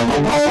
Oh.